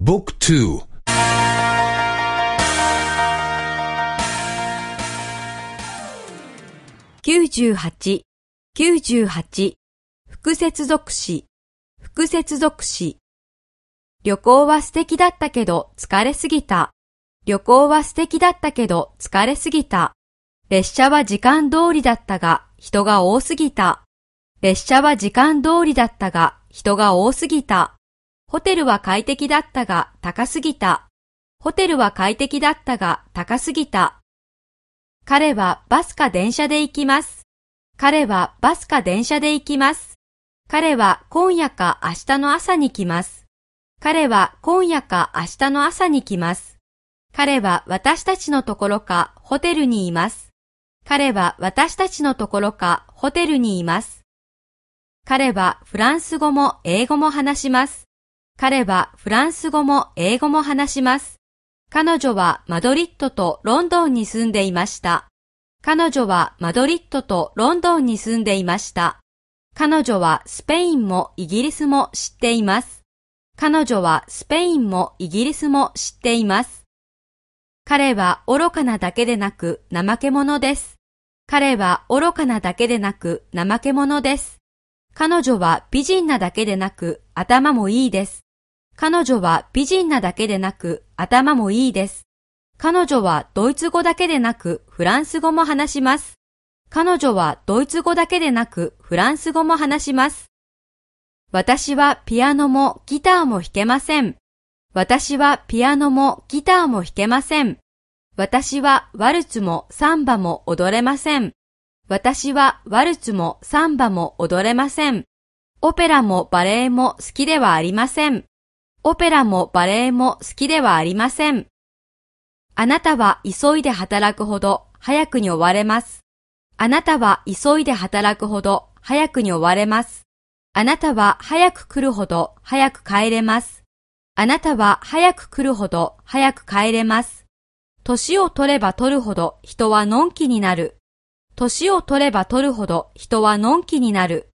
Book 2 98、98、副接続詞、副接続詞。旅行は素敵だったけど疲れすぎた。旅行は素敵だったけど疲れすぎた。列車は時間通りだったが人が多すぎた。列車は時間通りだったが人が多すぎた。ホテルは快適だったが高すぎた。ホテルは快適だったが高すぎた。彼はバスか電車で行きます。彼はバスか電車で行きます。彼は今夜か明日の朝に来ます。彼は今夜か明日の朝に来ます。彼は私たちのところかホテルにいます。彼は私たちのところかホテルにいます。彼はフランス語も英語も話します。彼はフランス語も英語も話します。彼女はマドリッドとロンドンに住んでいました。彼女はマドリッドとロンドンに住んでいました。彼女はスペインもイギリスも知っています。彼女はスペインもイギリスも知っています。彼は愚かなだけでなく怠け者です。彼は愚かなだけでなく怠け者です。彼女は美人なだけでなく頭もいいです。彼女は美人なだけでなく頭もいいです。彼女はドイツ語だけでなくフランス語も話します。彼女はドイツ語だけでなくフランス語も話します。私はピアノもギターも弾けません。私はピアノもギターも弾けません。私はワルツもサンバも踊れません。私はワルツもサンバも踊れません。オペラもバレエも好きではありません。オペラもバレエも好きではありません。あなたは急いで働くほど早くに終われます。あなたは急いで働くほど早くに終われます。あなたは早く来るほど早く帰れます。あなたは早く来るほど早く帰れます。年を取れば取るほど人はのんきになる。年を取れば取るほど人はのんきになる。